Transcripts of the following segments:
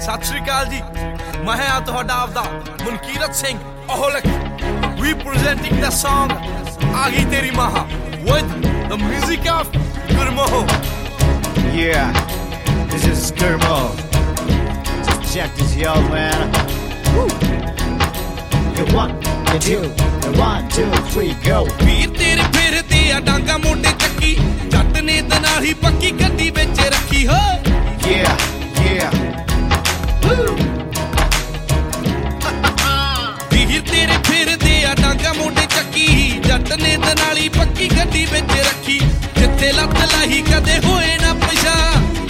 ਸਤਿ ਸ਼੍ਰੀ ਅਕਾਲ ਜੀ ਮੈਂ ਹਾਂ ਤੁਹਾਡਾ ਆਪਦਾ ਮਨਕੀਰਤ ਸਿੰਘ ਅਹੋਲਕ ਵੀ ਪ੍ਰੈਜ਼ੈਂਟਿੰਗ ਦਾ Song ਆ ਗਈ ਤੇਰੀ ਮਾਂ with the music of ਗੁਰਮੋਹ Yeah, this is Skirmo. Just check this yo, man. Woo. You one, you two, you one, two, three, go. ਵੀਰ ਤੇਰੇ ਫਿਰਦੇ ਆ ਡਾਂਗਾ ਮੋਢੇ ਚੱਕੀ ਜੱਟ ਨੇ ਤੇ ਨਾਲ ਹੀ ਪੱਕੀ ਗੱਡੀ ਵਿੱਚ ਰੱਖੀ ਹੋ ਫਿਰਦੇ ਆ ਡਾਂਗਾ ਮੋਢੇ ਚੱਕੀ, ਜੱਟ ਨੇ ਤੇ ਪੱਕੀ ਗੱਡੀ ਵਿੱਚ ਰੱਖੀ। ਜਿੱਥੇ ਲੱਤ ਲਾਹੀ ਕਦੇ ਹੋਏ ਨਾ ਪਛਾ,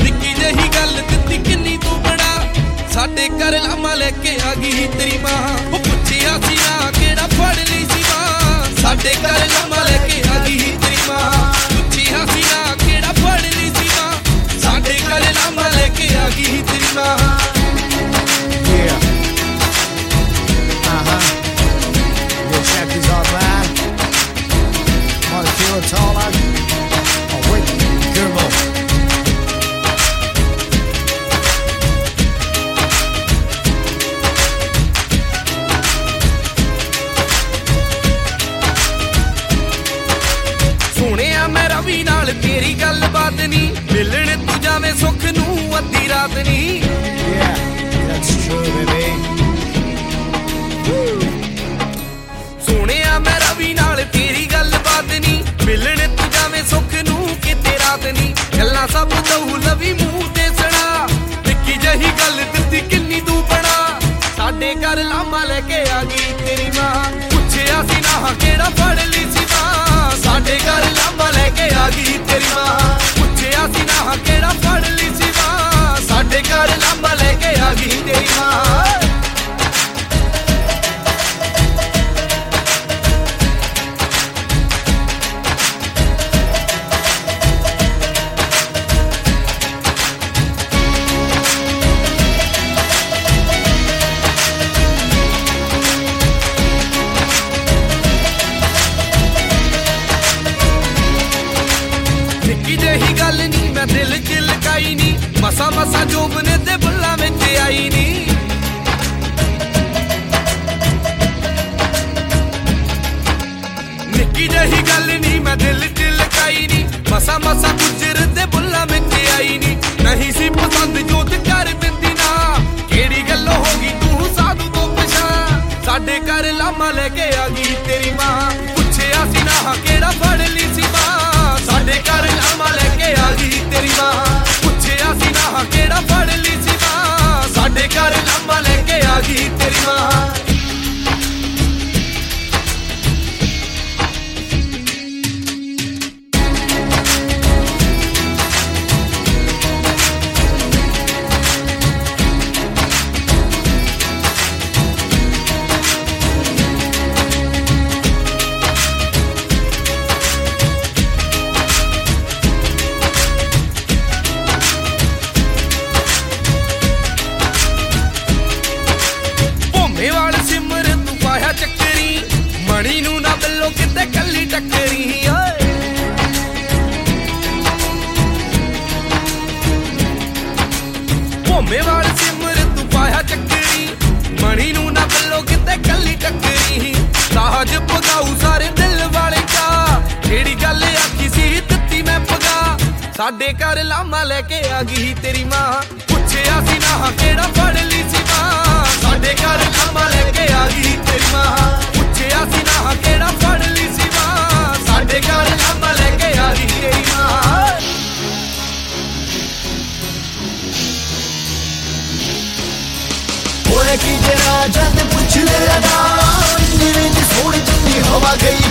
ਨਿੱਕੀ ਜਹੀ ਗੱਲ ਦਿੱਤੀ ਕਿੰਨੀ ਤੂੰ ਬਣਾ। ਸਾਡੇ ਘਰ ਲਾਮਾ ਲੈ ਕੇ ਆ ਗਈ ਤੇਰੀ ਮਾਂ। ਉਹ ਪੁੱਛਿਆ ਸੀ ਨਾ ਕਿਹੜਾ ਫੜ ਲਈ ਸੀ ਮਾਂ। ਸਾਡੇ ਘਰ ਲਾਮਾ ਮਿਲਣ ਸੁੱਖ ਨੂੰ ਅੱਧੀ ਰਾਤ ਨਹੀਂ Yeah, ਮੈਂ ਰਵੀ ਨਾਲ ਤੇਰੀ ਗੱਲਬਾਤ ਨਹੀਂ ਮਿਲਣ ਤੂੰ ਜਾਵੇਂ ਸੁੱਖ ਨੂੰ ਕਿਤੇ ਰਾਤ ਨਹੀਂ ਗੱਲਾਂ ਸਭ ਤੂੰ ਲਵੀ ਮੂੰਹ ਤੇ ਸੁਣਾ। ਨਿੱਕੀ ਜਹੀ ਗੱਲ ਦਿੱਤੀ ਕਿੰਨੀ ਤੂੰ ਬਣਾ। ਸਾਡੇ ਘਰ ਲਾਮਾ ਲੈ ਕੇ ਆ ਗਈ ਤੇਰੀ ਮਾਂ। ਪੁੱਛਿਆ ਸੀ ਨਾ ਕਿਹੜਾ ਫੜ ਲਈ ਸੀ ਮਾਂ। ਸਾਡੇ ਘਰ ਲਾਮਾ ਲੈ ਕੇ ਆ ਗਈ ਤੇਰੀ ਮਾਂ। ਪੁੱਛਿਆ ਸੀ ਨਾ ਸਾਡੇ ਘਰ ਲਾਮਾ ਲੈ ਕੇ ਆ ਗਈ ਤੇਰੀ ਮਾਂ ਨਿੱਕੀ ਜਿਹੀ ਗੱਲ ਨਹੀਂ ਮੈਂ ਦਿਲ 'ਚ ਲਗਾਈ ਨਹੀਂ ਮਸਾ ਮਸਾ ਜੋਬਨੇ ਤੇ ਬੱਲਾ ਵਿੱਚ ਆਈ ਨਹੀਂ ਸਾਡੇ ਘਰ ਲਾਮਾ ਲੈ ਕੇ ਆ ਗਈ ਤੇਰੀ ਮਾਂ ਪੁੱਛਿਆ ਸੀ ਨਾ ਕਿਹੜਾ ਫੜ ਲਈ ਸੀ ਮਾਂ ਸਾਡੇ ਘਰ ਲਾਮਾ ਲੈ ਕੇ ਆ ਗਈ ਤੇਰੀ ਮਾਂ ਪੁੱਛਿਆ ਸੀ ਨਾ ਕਿਹੜਾ ਫੜ ਲਈ ਸੀ ਮਾਂ ਸਾਡੇ ਘਰ ਲਾਮਾ ਲੈ ਕੇ ਆ ਗਈ ਤੇਰੀ ਮਾਂ ਓਏ ਕੀ ਤੇਰਾ ਜਦ ਪੁੱਛ ਲਿਆ ਨਾ ਜਿਵੇਂ ਦੀ ਸੋਹਣੀ ਚੰਗੀ ਹਵਾ ਗਈ